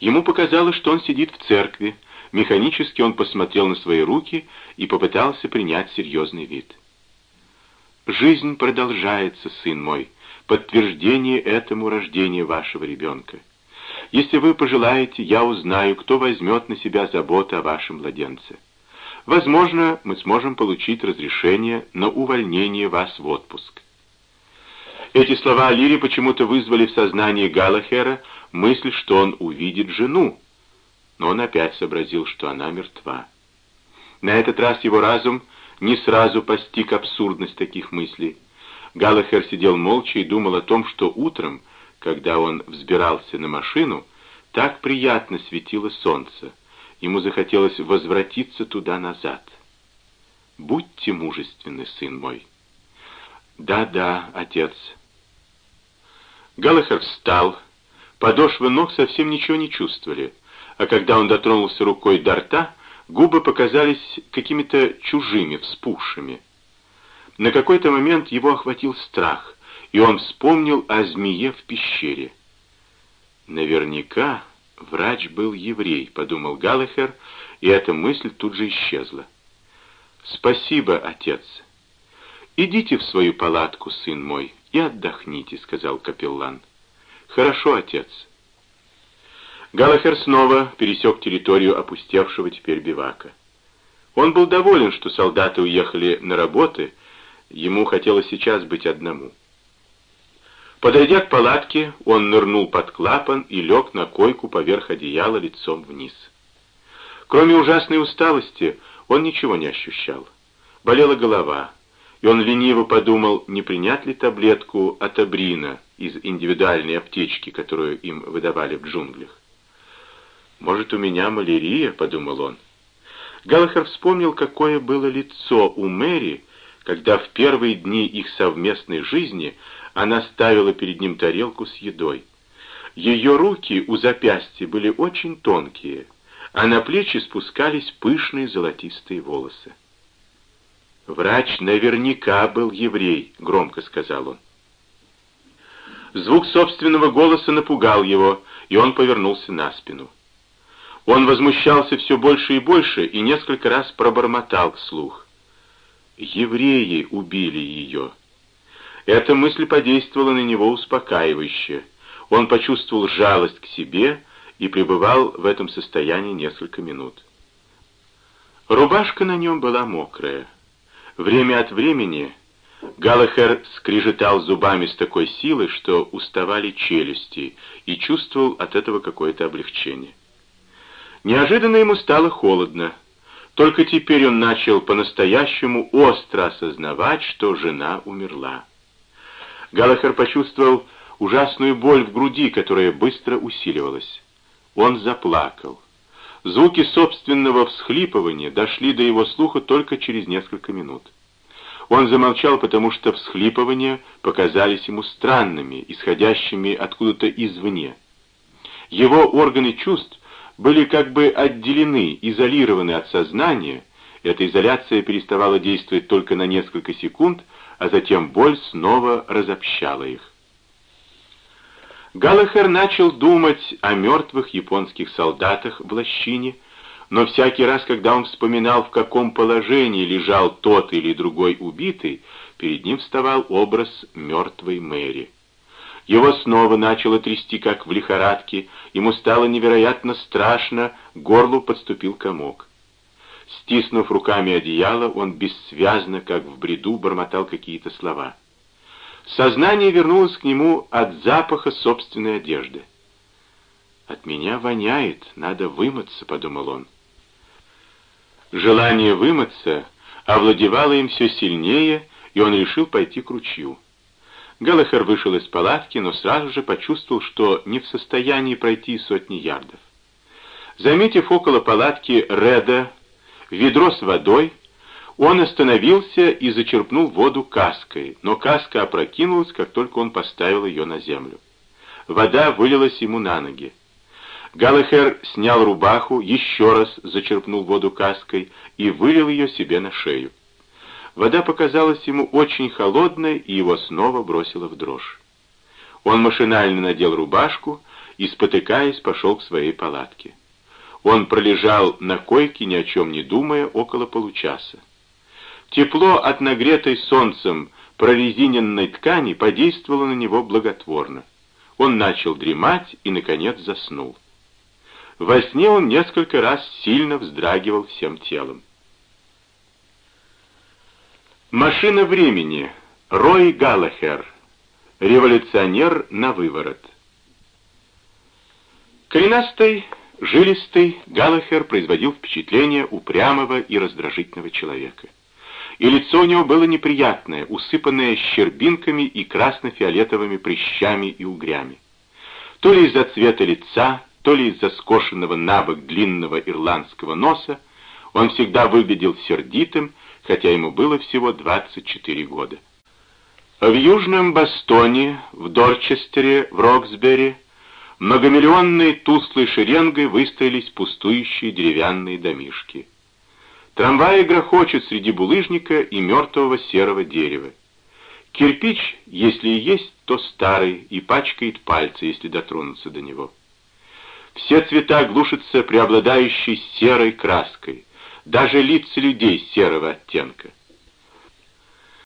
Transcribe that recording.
Ему показалось, что он сидит в церкви. Механически он посмотрел на свои руки и попытался принять серьезный вид. «Жизнь продолжается, сын мой. Подтверждение этому рождение вашего ребенка. Если вы пожелаете, я узнаю, кто возьмет на себя заботу о вашем младенце. Возможно, мы сможем получить разрешение на увольнение вас в отпуск». Эти слова Лири почему-то вызвали в сознании Галахера мысль, что он увидит жену, но он опять сообразил, что она мертва. На этот раз его разум не сразу постиг абсурдность таких мыслей. Галахер сидел молча и думал о том, что утром, когда он взбирался на машину, так приятно светило солнце. Ему захотелось возвратиться туда-назад. «Будьте мужественны, сын мой». «Да-да, отец». Галахер встал, Подошвы ног совсем ничего не чувствовали, а когда он дотронулся рукой до рта, губы показались какими-то чужими, вспухшими. На какой-то момент его охватил страх, и он вспомнил о змее в пещере. «Наверняка врач был еврей», — подумал Галлахер, и эта мысль тут же исчезла. «Спасибо, отец. Идите в свою палатку, сын мой, и отдохните», — сказал капеллан. «Хорошо, отец». Галахер снова пересек территорию опустевшего теперь бивака. Он был доволен, что солдаты уехали на работы, ему хотелось сейчас быть одному. Подойдя к палатке, он нырнул под клапан и лег на койку поверх одеяла лицом вниз. Кроме ужасной усталости, он ничего не ощущал. Болела голова, и он лениво подумал, не принять ли таблетку атабрина из индивидуальной аптечки, которую им выдавали в джунглях. «Может, у меня малярия?» — подумал он. Галлахер вспомнил, какое было лицо у Мэри, когда в первые дни их совместной жизни она ставила перед ним тарелку с едой. Ее руки у запястья были очень тонкие, а на плечи спускались пышные золотистые волосы. «Врач наверняка был еврей», — громко сказал он. Звук собственного голоса напугал его, и он повернулся на спину. Он возмущался все больше и больше и несколько раз пробормотал вслух. «Евреи убили ее». Эта мысль подействовала на него успокаивающе. Он почувствовал жалость к себе и пребывал в этом состоянии несколько минут. Рубашка на нем была мокрая. Время от времени Галахер скрежетал зубами с такой силой, что уставали челюсти, и чувствовал от этого какое-то облегчение. Неожиданно ему стало холодно. Только теперь он начал по-настоящему остро осознавать, что жена умерла. Галахер почувствовал ужасную боль в груди, которая быстро усиливалась. Он заплакал. Звуки собственного всхлипывания дошли до его слуха только через несколько минут. Он замолчал, потому что всхлипывания показались ему странными, исходящими откуда-то извне. Его органы чувств были как бы отделены, изолированы от сознания. Эта изоляция переставала действовать только на несколько секунд, а затем боль снова разобщала их. Галлахер начал думать о мертвых японских солдатах в лощине, но всякий раз, когда он вспоминал, в каком положении лежал тот или другой убитый, перед ним вставал образ мертвой Мэри. Его снова начало трясти, как в лихорадке, ему стало невероятно страшно, горлу подступил комок. Стиснув руками одеяло, он бессвязно, как в бреду, бормотал какие-то слова. Сознание вернулось к нему от запаха собственной одежды. «От меня воняет, надо вымыться», — подумал он. Желание вымыться овладевало им все сильнее, и он решил пойти к ручью. Галлахер вышел из палатки, но сразу же почувствовал, что не в состоянии пройти сотни ярдов. Заметив около палатки Реда ведро с водой, он остановился и зачерпнул воду каской, но каска опрокинулась, как только он поставил ее на землю. Вода вылилась ему на ноги. Галахер снял рубаху, еще раз зачерпнул воду каской и вылил ее себе на шею. Вода показалась ему очень холодной, и его снова бросило в дрожь. Он машинально надел рубашку и, спотыкаясь, пошел к своей палатке. Он пролежал на койке, ни о чем не думая, около получаса. Тепло от нагретой солнцем прорезиненной ткани подействовало на него благотворно. Он начал дремать и, наконец, заснул. Во сне он несколько раз сильно вздрагивал всем телом. Машина времени. Рой Галлахер. Революционер на выворот. Коренастый, жилистый, Галлахер производил впечатление упрямого и раздражительного человека. И лицо у него было неприятное, усыпанное щербинками и красно-фиолетовыми прыщами и угрями. То ли из-за цвета лица, то ли из-за скошенного набок длинного ирландского носа, он всегда выглядел сердитым, хотя ему было всего 24 года. В Южном Бостоне, в Дорчестере, в Роксбери многомиллионной тусклой шеренгой выстроились пустующие деревянные домишки. Трамваи грохочут среди булыжника и мертвого серого дерева. Кирпич, если и есть, то старый и пачкает пальцы, если дотронуться до него. Все цвета глушатся преобладающей серой краской, даже лица людей серого оттенка.